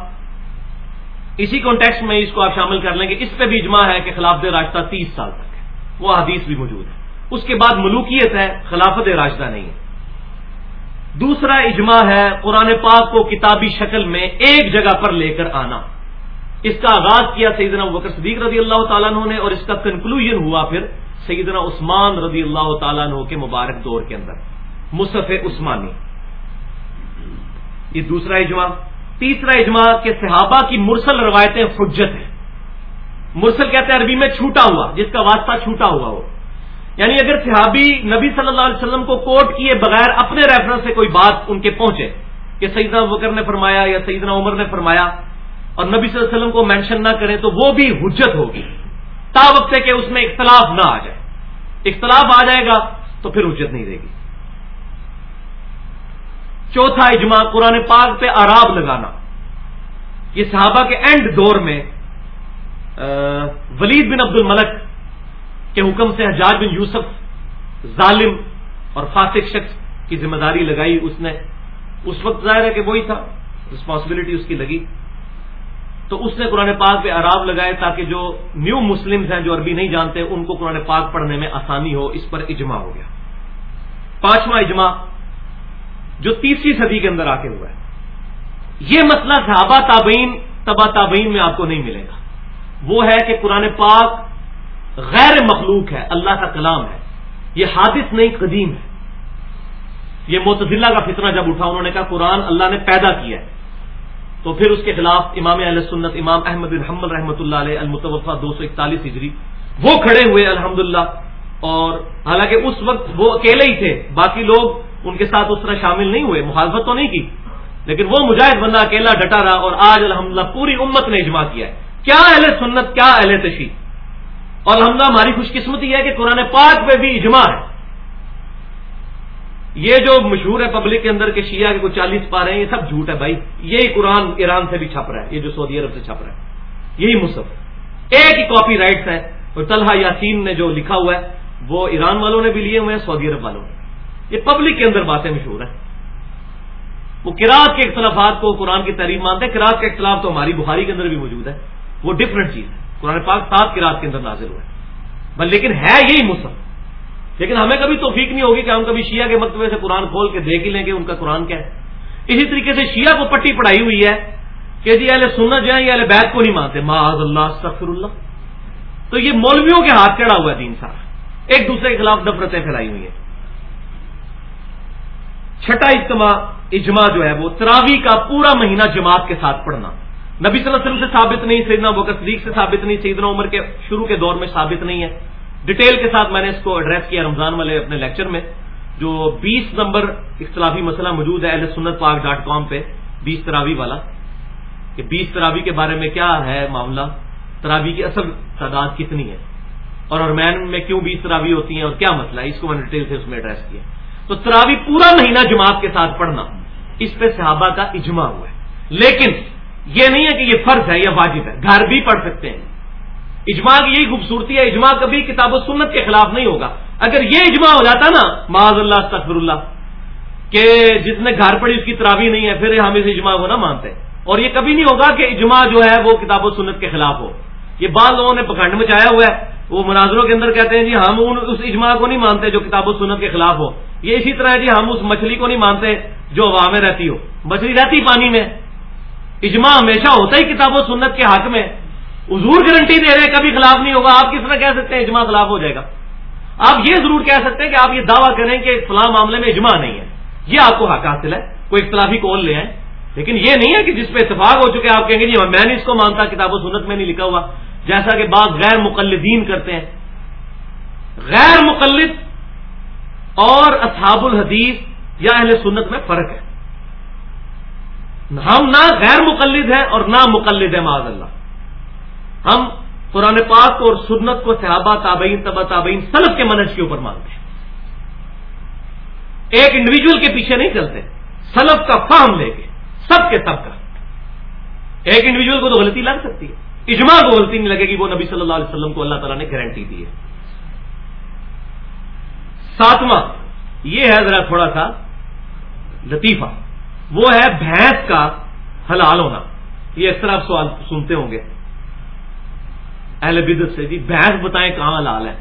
اسی کانٹیکس میں اس کو آپ شامل کر لیں گے۔ اس پہ بھی اجماع ہے کہ خلافت راستہ تیس سال تک ہے۔ وہ حدیث بھی موجود ہے۔ اس کے بعد ملوکیت ہے، خلافت راشدہ نہیں ہے۔ دوسرا اجماع ہے، قرآن پاک کو کتابی شکل میں ایک جگہ پر لے کر آنا۔ اس کا آغاز کیا سیدنا بکر صدیق رضی اللہ تعالیٰ عنہ نے اور اس کا کنکلوژن ہوا پھر سیدنا عثمان رضی اللہ تعالیٰ عنہ کے مبارک دور کے اندر مصف عثمانی۔ یہ دوسرا اجماع۔ تیسرا اجماع کہ صحابہ کی مرسل روایتیں حجت ہیں۔ مرسل کہتے ہیں عربی میں چھوٹا ہوا، جس کا واسطہ چھوٹا ہوا ہو۔ یعنی اگر صحابی نبی صلی اللہ علیہ وسلم کو کوٹ کیے بغیر اپنے ریفرنس سے کوئی بات ان کے پہنچے، کہ سیدنا بکر نے فرمایا یا سیدنا عمر نے فرمایا اور نبی صلی اللہ علیہ وسلم کو مینشن نہ کریں تو وہ بھی حجت ہوگی۔ تا وقت ہے کہ اس میں اختلاف نہ آ جائے۔ اختلاف آ جائے گا تو پھر حجت نہیں دے گی۔ چوتھا اجماع، قرآن پاک پہ آراب لگانا۔ یہ صحابہ کے اینڈ دور میں ولید بن عبد الملک کے حکم سے حجاج بن یوسف ظالم اور فاسق شخص کی ذمہ داری لگائی اس نے۔ اس وقت ظاہر ہے کہ وہی تھا رسپانسبلٹی اس کی لگی۔ تو اس نے قرآن پاک پہ عراب لگائے تاکہ جو نیو مسلمز ہیں جو عربی نہیں جانتے، ان کو قرآن پاک پڑھنے میں آسانی ہو، اس پر اجماع ہو گیا۔ پانچواں اجماع جو تیسری صدی کے اندر آ کے ہوا ہے۔ یہ مسئلہ صحابہ تابعین تبا تابعین میں آپ کو نہیں ملے گا۔ وہ ہے کہ قرآن پاک غیر مخلوق ہے، اللہ کا کلام ہے۔ یہ حادث نہیں، قدیم ہے۔ یہ متضلہ کا فتنہ جب اٹھا، انہوں نے کہا قرآن اللہ نے پیدا کیا ہے۔ تو پھر اس کے خلاف امام علیہ سنت امام احمد بن حمل رحمۃ اللہ علیہ المتوفہ دو سو اکتالیس ہجری، وہ کھڑے ہوئے الحمد اور حالانکہ اس وقت وہ اکیلے ہی تھے، باقی لوگ ان کے ساتھ اس طرح شامل نہیں ہوئے، مخالفت تو نہیں کی، لیکن وہ مجاہد بندہ اکیلا ڈٹا رہا، اور آج الحمد پوری امت نے اجماع کیا ہے۔ کیا اہل سنت، کیا اہل تشیح اور الحمد ہماری خوش قسمتی ہے کہ قرآن پاک پہ بھی اجماع ہے۔ یہ جو مشہور ہے پبلک کے اندر کے شیعہ کے کچھ چالیس پا رہے ہیں، یہ سب جھوٹ ہے بھائی۔ یہی قرآن ایران سے بھی چھپ رہا ہے، یہ جو سعودی عرب سے چھپ رہا ہے۔ یہی مصحف۔ ایک ہی کاپی رائٹس ہے۔ اور طلحہ یاسین نے جو لکھا ہوا ہے، وہ ایران والوں نے بھی لیے ہوئے ہیں، سعودی عرب والوں نے یہ پبلک کے اندر باتیں مشہور ہیں۔ وہ کراط کے اختلافات کو قرآن کی تعریف مانتے ہیں۔ کراط کا اختلاف تو ہماری بخاری کے اندر بھی موجود ہے۔ وہ ڈفرنٹ چیز ہے۔ قرآن پاک سات کراط کے اندر نازل ہوا ہے۔ لیکن ہے یہی مصحف۔ لیکن ہمیں کبھی توفیق نہیں ہوگی کہ ہم کبھی شیعہ کے مکتبے سے قرآن کھول کے دیکھ ہی لیں گے ان کا قرآن کیا ہے۔ اسی طریقے سے شیعہ کو پٹی پڑھائی ہوئی ہے کہ جی اہل سنت جو ہے یہ اہل بیت کو نہیں مانتے۔ معاذ اللہ، استغفر اللہ۔ تو یہ مولویوں کے ہاتھ چڑھا ہوا ہے دین سارا ایک دوسرے کے خلاف نفرتیں پھیلائی ہوئی ہیں۔ چھٹا اجتماع، اجماع جو ہے وہ تراوی کا پورا مہینہ جماعت کے ساتھ پڑھنا۔ نبی صلی اللہ علیہ وسلم سے ثابت نہیں، سیدنا بکر صدیق سے ثابت نہیں، سیدنا عمر کے شروع کے دور میں ثابت نہیں ہے۔ ڈیٹیل کے ساتھ میں نے اس کو ایڈریس کیا رمضان والے اپنے لیکچر میں، جو بیس نمبر اختلافی مسئلہ موجود ہے اہل سنت پاک ڈاٹ کام پہ، بیس تراوی والا۔ کہ بیس تراوی کے بارے میں کیا ہے معاملہ؟ تراوی کی اصل تعداد کتنی ہے؟ اور ارمین میں کیوں بیس تراوی ہوتی ہیں اور کیا مسئلہ ہے؟ اس کو میں نے ڈیٹیل سے اس میں ایڈریس کیا۔ تو تراوی پورا مہینہ جماعت کے ساتھ پڑھنا، اس پہ صحابہ کا اجماع ہوا ہے۔ لیکن یہ نہیں ہے کہ یہ فرض ہے یا واجب ہے۔ گھر بھی پڑھ سکتے ہیں۔ اجماع کی یہی خوبصورتی ہے، اجماع کبھی کتاب و سنت کے خلاف نہیں ہوگا۔ اگر یہ اجماع ہو جاتا نا، معاذ اللہ تخبر اللہ، کہ جس نے گھر پڑی، اس کی تراوی نہیں ہے، پھر ہم اس اجماع کو نہ مانتے۔ اور یہ کبھی نہیں ہوگا کہ اجماع جو ہے وہ کتاب و سنت کے خلاف ہو۔ یہ بعض لوگوں نے پکڑ مچایا ہوا ہے۔ وہ مناظروں کے اندر کہتے ہیں جی ہم اس اجماع کو نہیں مانتے جو کتاب و سنت کے خلاف ہو۔ یہ اسی طرح ہے جی ہم اس مچھلی کو نہیں مانتے جو ہوا میں رہتی ہو۔ مچھلی رہتی پانی میں۔ اجماع ہمیشہ ہوتا ہی کتاب و سنت کے حق میں۔ حضور گارنٹی دے رہے ہیں، کبھی خلاف نہیں ہوگا۔ آپ کس طرح کہہ سکتے ہیں اجماع خلاف ہو جائے گا؟ آپ یہ ضرور کہہ سکتے ہیں کہ آپ یہ دعویٰ کریں کہ فلاں معاملے میں اجماع نہیں ہے۔ یہ آپ کو حق حاصل ہے۔ کوئی اختلافی کون لے آئے؟ لیکن یہ نہیں ہے کہ جس پہ اتفاق ہو چکے آپ کہیں گے جی ہاں، میں نے اس کو مانتا، کتاب و سنت میں نہیں لکھا ہوا۔ جیسا کہ بعض غیر مقلدین کرتے ہیں۔ غیر مقلد اور اصحاب الحدیث یا اہل سنت میں فرق ہے۔ ہم نہ غیر مقلد ہیں اور نہ مقلد ہے معذ اللہ۔ ہم قرآن پاک اور سنت کو صحابہ تابعین تبا تابعین، سلف کے منج کے اوپر مانتے ہیں۔ ایک انڈیویجل کے پیچھے نہیں چلتے، سلف کا فام لے کے، سب کے سب کا۔ ایک انڈیویجل کو تو غلطی لگ سکتی ہے۔ اجماع کو غلطی نہیں لگے گی، وہ نبی صلی اللہ علیہ وسلم کو اللہ تعالیٰ نے گارنٹی دی ہے۔ ساتواں، یہ ہے ذرا تھوڑا سا لطیفہ۔ وہ ہے بھینس کا حلال ہونا۔ یہ اس طرح آپ سوال سنتے ہوں گے۔ اہل بدت سے جی بحث بتائیں کہاں حلال ہے۔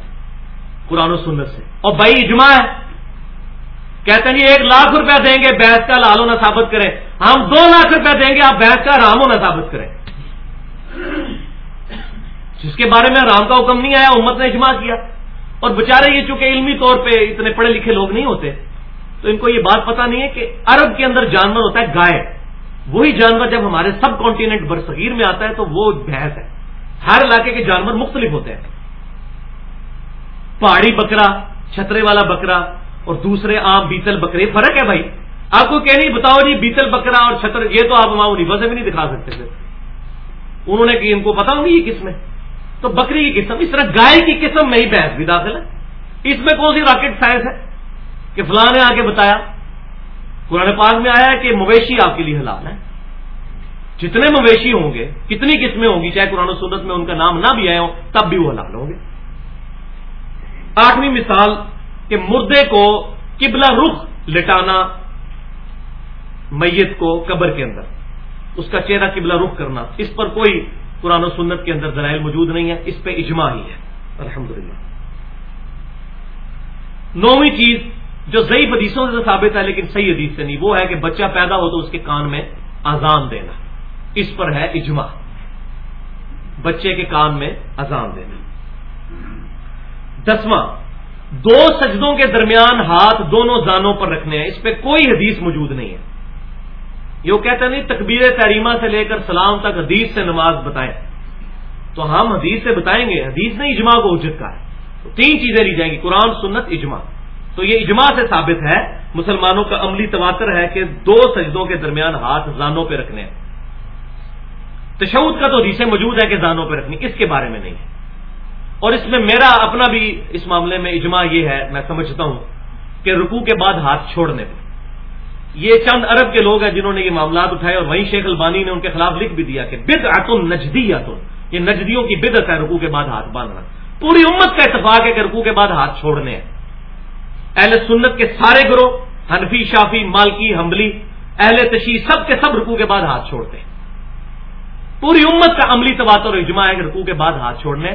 قرآن و سنت سے۔ اور بھائی اجماع ہے۔ کہتے ہیں جی ایک لاکھ روپیہ دیں گے بحث کا لال ہونا ثابت کریں۔ ہم دو لاکھ روپیہ دیں گے، آپ بحث کا رام ہونا ثابت کریں۔ جس کے بارے میں رام کا حکم نہیں آیا، امت نے اجماع کیا۔ اور بےچارے یہ چونکہ علمی طور پہ اتنے پڑھے لکھے لوگ نہیں ہوتے، تو ان کو یہ بات پتا نہیں ہے کہ عرب کے اندر جانور ہوتا ہے، گائے۔ وہی جانور جب ہمارے سب کانٹیننٹ برصغیر میں آتا ہے، تو وہ بھینس ہے۔ ہر علاقے کے جانور مختلف ہوتے ہیں۔ پہاڑی بکرا، چھترے والا بکرا اور دوسرے عام بیتل بکرے، فرق ہے بھائی۔ آپ کو کہ نہیں، بتاؤ جی بیتل بکرا اور چھتر، یہ تو آپ وہاں نہیں سے بھی نہیں دکھا سکتے تھے۔ انہوں نے کہ ان کو پتا ہوگی یہ قسم ہے۔ تو بکری کی قسم، اس طرح گائے کی قسم میں ہی بحث بھی داخل ہے۔ اس میں کون سی راکٹ سائنس ہے؟ کہ فلاں نے آ کے بتایا، قرآن پاک میں آیا ہے کہ مویشی آپ کے لیے حلال ہے۔ جتنے مویشی ہوں گے، کتنی قسمیں ہوں گی، چاہے قرآن و سنت میں ان کا نام نہ بھی آئے ہوں، تب بھی وہ حلال ہوں گے۔ آٹھویں مثال کہ مردے کو قبلہ رخ لٹانا میت کو قبر کے اندر۔ اس کا چہرہ قبلہ رخ کرنا۔ اس پر کوئی قرآن و سنت کے اندر دلائل موجود نہیں ہے اس پہ اجماع ہی ہے۔ الحمدللہ۔ نویں چیز جو ضعیف حدیثوں سے ثابت ہے، لیکن صحیح حدیث سے نہیں، وہ ہے کہ بچہ پیدا ہو تو اس کے کان میں آزان دینا۔ اس پر ہے اجماع۔ بچے کے کان میں اذان دینا۔ دسواں، دو سجدوں کے درمیان ہاتھ دونوں زانوں پر رکھنے ہیں۔ اس پہ کوئی حدیث موجود نہیں ہے۔ یہ وہ کہتے نہیں، تکبیر تحریمہ سے لے کر سلام تک حدیث سے نماز بتائیں۔ تو ہم حدیث سے بتائیں گے، حدیث نے اجماع کو اجت کا ہے۔ تو تین چیزیں لی جائیں گی، قرآن، سنت، اجماع۔ تو یہ اجماع سے ثابت ہے، مسلمانوں کا عملی تواتر ہے کہ دو سجدوں کے درمیان ہاتھ زانوں پہ رکھنے ہیں۔ تشود کا تو حدیثیں موجود ہے کہ زانوں پہ رکھنی، اس کے بارے میں نہیں۔ ہے اور اس میں میرا اپنا بھی اس معاملے میں اجماع یہ ہے، میں سمجھتا ہوں کہ رکو کے بعد ہاتھ چھوڑنے پہ۔ یہ چند عرب کے لوگ ہیں جنہوں نے یہ معاملات اٹھائے اور وہیں شیخ البانی نے ان کے خلاف لکھ بھی دیا کہ بد اتن نجدی یہ نجدیوں کی بدت ہے رکو کے بعد ہاتھ باندھنا۔ پوری امت کا اتفاق ہے کہ رکو کے بعد ہاتھ چھوڑنے ہیں۔ اہل سنت کے سارے گروہ، حنفی، شافی، مالکی حمبلی اہل تشیح سب کے سب رکو کے بعد ہاتھ چھوڑتے ہیں۔ پوری امت کا عملی تواتر اجماع ہے کہ رکو کے بعد ہاتھ چھوڑنے،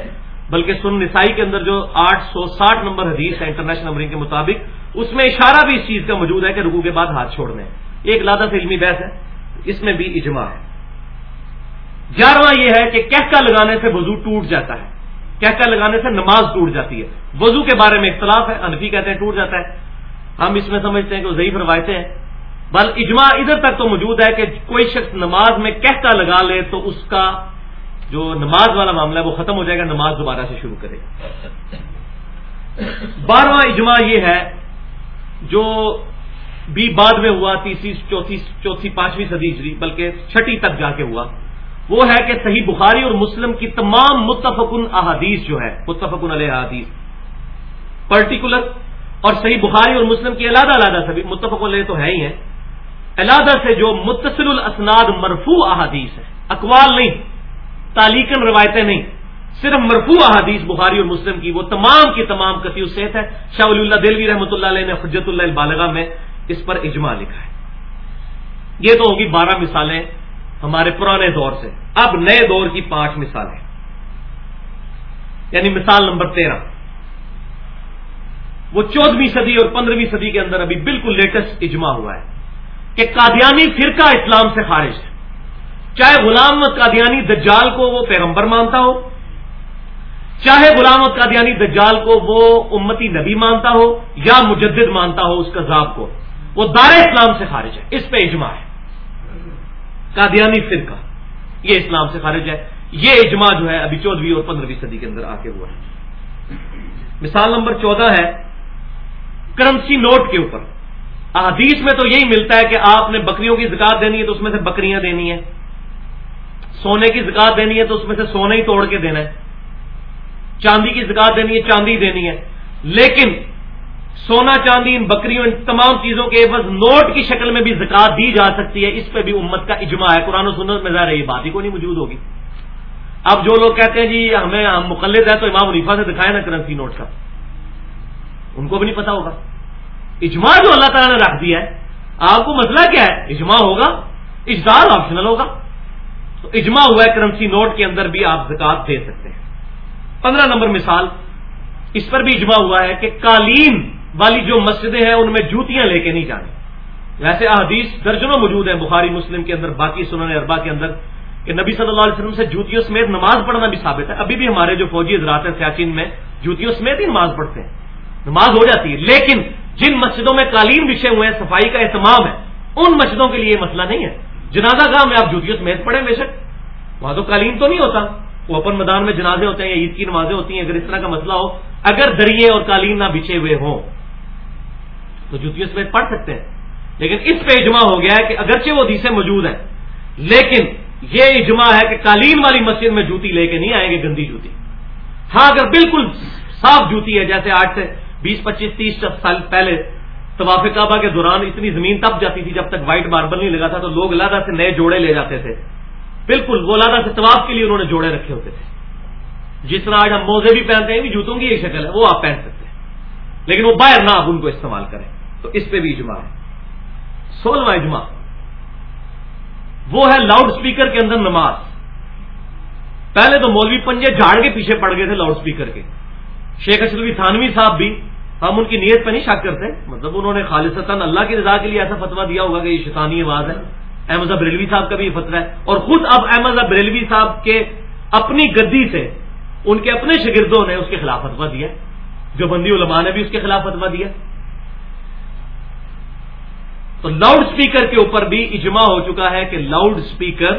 بلکہ سن نسائی کے اندر جو آٹھ سو ساٹھ نمبر حدیث ہے انٹرنیشنل نمبرنگ کے مطابق، اس میں اشارہ بھی اس چیز کا موجود ہے کہ رکو کے بعد ہاتھ چھوڑنے۔ ایک لادہ سے علمی بحث ہے، اس میں بھی اجماع ہے۔ گیارہواں یہ ہے کہ کہکا لگانے سے وضو ٹوٹ جاتا ہے۔ کہکا لگانے سے نماز ٹوٹ جاتی ہے۔ وضو کے بارے میں اختلاف ہے، انفی کہتے ہیں ٹوٹ جاتا ہے۔ ہم اس میں سمجھتے ہیں کہ ضعیف روایتیں ہیں۔ بل اجماع ادھر تک تو موجود ہے کہ کوئی شخص نماز میں کہکا لگا لے تو اس کا جو نماز والا معاملہ ہے وہ ختم ہو جائے گا، نماز دوبارہ سے شروع کرے۔ بارہواں اجماع یہ ہے، جو بھی بعد میں ہوا، تیسری، چوتھی چوتھی، پانچویں صدی ہجری، بلکہ چھٹی تک جا کے ہوا، وہ ہے کہ صحیح بخاری اور مسلم کی تمام متفقن احادیث جو ہے متفقن علیہ احادیث، پرٹیکولر اور صحیح بخاری اور مسلم کی علیحدہ علیحدہ سبھی متفق علیہ تو ہے ہی ہیں علیحدہ سے جو متصل الاسناد مرفوع احادیث ہے اقوال نہیں تالیکن روایتیں نہیں، صرف مرفوع احادیث بخاری اور مسلم کی، وہ تمام کی تمام کثیر صحت ہے شاہ ولی اللہ دلوی رحمۃ اللہ علیہ نے حجت اللہ البالغہ میں اس پر اجماع لکھا ہے۔ یہ تو ہوگی بارہ مثالیں ہمارے پرانے دور سے۔ اب نئے دور کی پانچ مثالیں۔ یعنی مثال نمبر تیرہ۔ وہ چودہویں صدی اور پندرہویں صدی کے اندر ابھی بالکل لیٹسٹ اجماع ہوا ہے۔ کہ قادیانی فرقہ اسلام سے خارج ہے چاہے غلام قادیانی دجال کو وہ پیغمبر مانتا ہو، چاہے غلام قادیانی دجال کو وہ امتی نبی مانتا ہو یا مجدد مانتا ہو، اس کذاب کو۔ وہ دار اسلام سے خارج ہے۔ اس پہ اجماع ہے۔ قادیانی فرقہ، یہ اسلام سے خارج ہے۔ یہ اجماع جو ہے ابھی چودہویں اور پندرہویں صدی کے اندر آ کے ہوا ہے۔ مثال نمبر چودہ ہے، کرنسی نوٹ کے اوپر۔ احادیث میں تو یہی ملتا ہے کہ آپ نے بکریوں کی زکات دینی ہے تو اس میں سے بکریاں دینی ہے سونے کی زکات دینی ہے تو اس میں سے سونا ہی توڑ کے دینا ہے۔ چاندی کی زکات دینی ہے، چاندی دینی ہے۔ لیکن سونا، چاندی، ان بکریوں، ان تمام چیزوں کے بس نوٹ کی شکل میں بھی زکات دی جا سکتی ہے۔ اس پہ بھی امت کا اجماع ہے۔ قرآن و سنت میں ظاہر ہے، یہ بات ہی کو نہیں موجود ہوگی۔ اب جو لوگ کہتے ہیں جی ہمیں ہم مقلد ہے تو امام عنیفا سے دکھائے نا کرنسی نوٹ کا۔ ان کو بھی نہیں پتا ہوگا۔ اجماع جو اللہ تعالیٰ نے رکھ دیا ہے، آپ کو مسئلہ کیا ہے؟ اجماع ہوگا اجدار آپشنل ہوگا۔ تو اجماع ہوا ہے کرنسی نوٹ کے اندر بھی آپ زکات دے سکتے ہیں۔ پندرہ نمبر مثال، اس پر بھی اجماع ہوا ہے کہ قالین والی جو مسجدیں ہیں، ان میں جوتیاں لے کے نہیں جانی ویسے احادیث درجنوں موجود ہیں، بخاری، مسلم کے اندر، باقی سنن اربا کے اندر، کہ نبی صلی اللہ علیہ وسلم سے جوتیوں سمیت نماز پڑھنا بھی ثابت ہے۔ ابھی بھی ہمارے جو فوجی حضرات ہیں، سیاچین میں، جوتیوں سمیت ہی نماز پڑھتے ہیں۔ نماز ہو جاتی ہے، لیکن جن مسجدوں میں قالین بچھے ہوئے ہیں، صفائی کا اہتمام ہے، ان مسجدوں کے لیے یہ مسئلہ نہیں ہے۔ جنازہ گاہ میں آپ جوتیوں سمیت پڑھیں بے شک۔ وہاں تو قالین تو نہیں ہوتا۔ وہ اپن میدان میں جنازے ہوتے ہیں یا عید کی نمازیں ہوتی ہیں، اگر اس طرح کا مسئلہ ہو، اگر دریے اور قالین نہ بچھے ہوئے ہوں، تو جوتیوں سمیت پڑھ سکتے ہیں۔ لیکن اس پہ اجماع ہو گیا ہے کہ اگرچہ وہ حدیثیں موجود ہیں، لیکن یہ اجماع ہے کہ قالین والی مسجد میں جوتی لے کے نہیں آئیں گے گندی جوتی۔ ہاں اگر بالکل صاف جوتی ہے، جیسے آج سے بیس، پچیس، تیس سال پہلے طواف کعبہ کے دوران اتنی زمین تب جاتی تھی جب تک وائٹ ماربل نہیں لگا تھا تو لوگ لادہ سے نئے جوڑے لے جاتے تھے۔ بالکل، وہ لادہ سے طواف کے لیے انہوں نے جوڑے رکھے ہوتے تھے۔ جس طرح آج ہم موزے بھی پہنتے ہیں، بھی جوتوں کی ایک شکل ہے، وہ آپ پہن سکتے ہیں۔ لیکن وہ باہر نہ آپ ان کو استعمال کریں۔ تو اس پہ بھی اجماع ہے۔ سولہواں اجماع۔ وہ ہے لاؤڈ اسپیکر کے اندر نماز۔ پہلے تو مولوی پنجے جھاڑ کے پیچھے پڑ گئے تھے لاؤڈ اسپیکر کے۔ شیخ اشرفی تھانوی صاحب بھی ہم ان کی نیت پہ نہیں شک کرتے۔ مطلب انہوں نے خالصتاً اللہ کی رضا کے لیے ایسا فتوا دیا ہوگا کہ یہ شیطانی آواز ہے۔ احمد بریلوی صاحب کا بھی یہ فتوا ہے۔ اور خود اب احمد بریلوی صاحب کے اپنی گدی سے ان کے اپنے شگردوں نے اس کے خلاف فتوا دیا۔ جو بندی علماء نے بھی اس کے خلاف فتوا دیا۔ تو لاؤڈ سپیکر کے اوپر بھی اجماع ہو چکا ہے کہ لاؤڈ سپیکر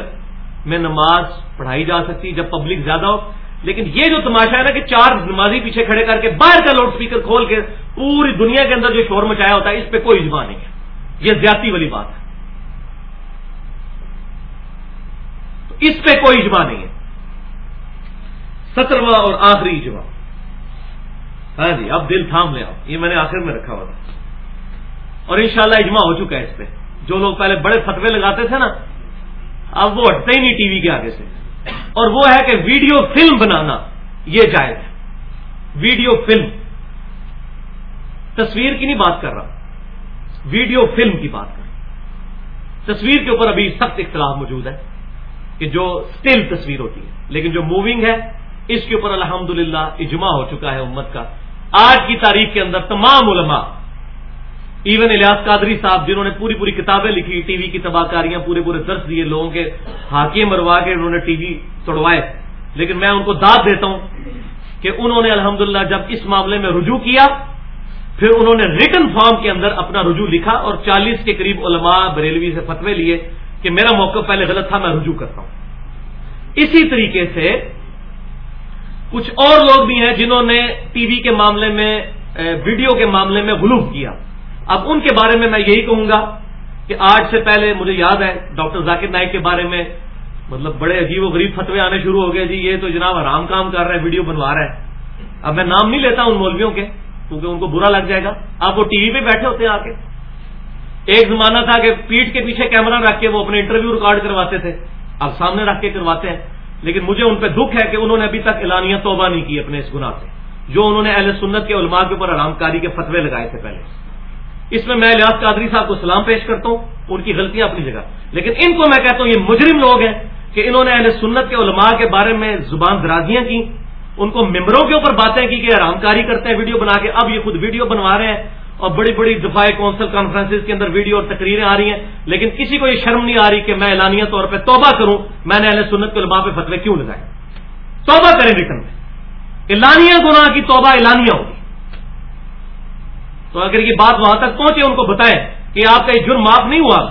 میں نماز پڑھائی جا سکتی جب پبلک زیادہ ہو لیکن یہ جو تماشا ہے نا کہ چار نمازی پیچھے کھڑے کر کے باہر کا لاؤڈ سپیکر کھول کے پوری دنیا کے اندر جو شور مچایا ہوتا ہے، اس پہ کوئی اجماع نہیں ہے۔ یہ زیادتی والی بات ہے۔ تو اس پہ کوئی اجماع نہیں ہے۔ سترواں اور آخری اجماع۔ ہاں جی اب دل تھام لے آپ۔ یہ میں نے آخر میں رکھا ہوا تھا۔ اور انشاءاللہ اجماع ہو چکا ہے اس پہ۔ جو لوگ پہلے بڑے فتوے لگاتے تھے نا، اب وہ ہٹتے ہی نہیں ٹی وی کے آگے سے۔ اور وہ ہے کہ ویڈیو فلم بنانا یہ جائز ہے۔ Video film. تصویر کی نہیں بات کر رہا۔ ویڈیو فلم کی بات کر رہا۔ تصویر کے اوپر ابھی سخت اختلاف موجود ہے کہ جو اسٹل تصویر ہوتی ہے، لیکن جو موونگ ہے، اس کے اوپر الحمدللہ اجماع ہو چکا ہے امت کا۔ آج کی تاریخ کے اندر تمام علماء ایون الیاس قادری صاحب جنہوں نے پوری پوری کتابیں لکھی، ٹی وی کی تباہ کاریاں، پورے پورے درس دیے، لوگوں کے ہاکے مروا کے انہوں نے ٹی وی توڑوائے۔ لیکن میں ان کو داد دیتا ہوں کہ انہوں نے الحمدللہ جب اس معاملے میں رجوع کیا، پھر انہوں نے ریٹن فارم کے اندر اپنا رجوع لکھا اور چالیس کے قریب علماء بریلوی سے فتوے لیے کہ میرا موقع پہلے غلط تھا، میں رجوع کرتا ہوں۔ اسی طریقے سے کچھ اور لوگ بھی ہیں جنہوں نے ٹی وی کے معاملے میں ویڈیو کے معاملے میں غلوف کیا۔ اب ان کے بارے میں میں یہی کہوں گا کہ آج سے پہلے مجھے یاد ہے ڈاکٹر ذاکر نائک کے بارے میں مطلب بڑے عجیب و غریب فتوے آنے شروع ہو گئے جی یہ تو جناب آرام کام کر رہا ہے ویڈیو بنوا رہا ہے اب میں نام نہیں لیتا ان مولویوں کے، کیونکہ ان کو برا لگ جائے گا۔ اب وہ ٹی وی پہ بیٹھے ہوتے ہیں آ کے۔ ایک زمانہ تھا کہ پیٹ کے پیچھے کیمرہ رکھ کے وہ اپنے انٹرویو ریکارڈ کرواتے تھے۔ اب سامنے رکھ کے کرواتے ہیں۔ لیکن مجھے ان پہ دکھ ہے کہ انہوں نے ابھی تک اعلانیہ توبہ نہیں کی اپنے اس گناہ سے۔ جو انہوں نے اہل سنت کے علماء کے اوپر آرام کاری کے فتوے لگائے تھے پہلے۔ اس میں میں الیاس قادری صاحب کو سلام پیش کرتا ہوں، ان کی غلطیاں اپنی جگہ۔ لیکن ان کو میں کہتا ہوں، یہ مجرم لوگ ہیں کہ انہوں نے اہل سنت کے علماء کے بارے میں زبان درازیاں کی، ان کو ممبروں کے اوپر باتیں کی کہ آرام کاری کرتے ہیں، ویڈیو بنا کے اب یہ خود ویڈیو بنوا رہے ہیں اور بڑی بڑی دفاع کونسل کانفرنس کے اندر ویڈیو اور تقریریں آ رہی ہیں۔ لیکن کسی کو یہ شرم نہیں آ رہی کہ میں اعلانیہ طور پہ توبہ کروں، میں نے اہل سنت کے علماء پہ فتوے کیوں لگائے؟ توبہ کریں ریٹن میں اعلانیہ گناہ کی توبہ اعلانیہ ہوگی۔ تو اگر یہ بات وہاں تک پہنچے ان کو بتائیں کہ آپ کا یہ جرم معاف نہیں ہوا۔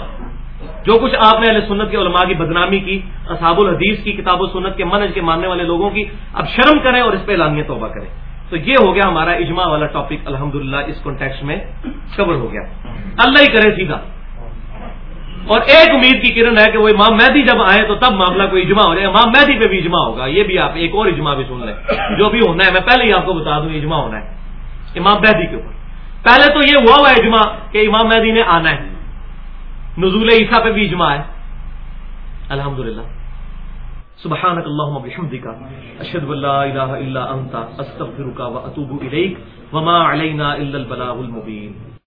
جو کچھ آپ نے اہل سنت کے علماء کی بدنامی کی، اصحاب الحدیث کی، کتاب و سنت کے منج کے ماننے والے لوگوں کی، اب شرم کریں اور اس پہ اعلانیہ توبہ کریں۔ تو یہ ہو گیا ہمارا اجماع والا ٹاپک الحمدللہ، اس کانٹیکس میں کور ہو گیا۔ اللہ ہی کرے سیدھا۔ اور ایک امید کی کرن ہے کہ وہ امام مہدی جب آئے تو تب معاملہ کوئی اجماع ہو جائے امام مہدی پہ بھی اجماع ہوگا۔ یہ بھی آپ ایک اور اجماع بھی سن لیں۔ جو بھی ہونا ہے، میں پہلے ہی آپ کو بتا دوں، اجماع ہونا ہے۔ امام مہدی کے اوپر۔ پہلے تو یہ ہوا ہوا ہے اجماع کہ امام مہدی نے آنا ہے۔ نزول عیسیٰ پہ بھی اجماع ہے۔ الحمد للہ سبحانك اللهم وبحمدك اشهد ان لا اله الا انت استغفرك واتوب اليك وما علينا الا البلاغ المبين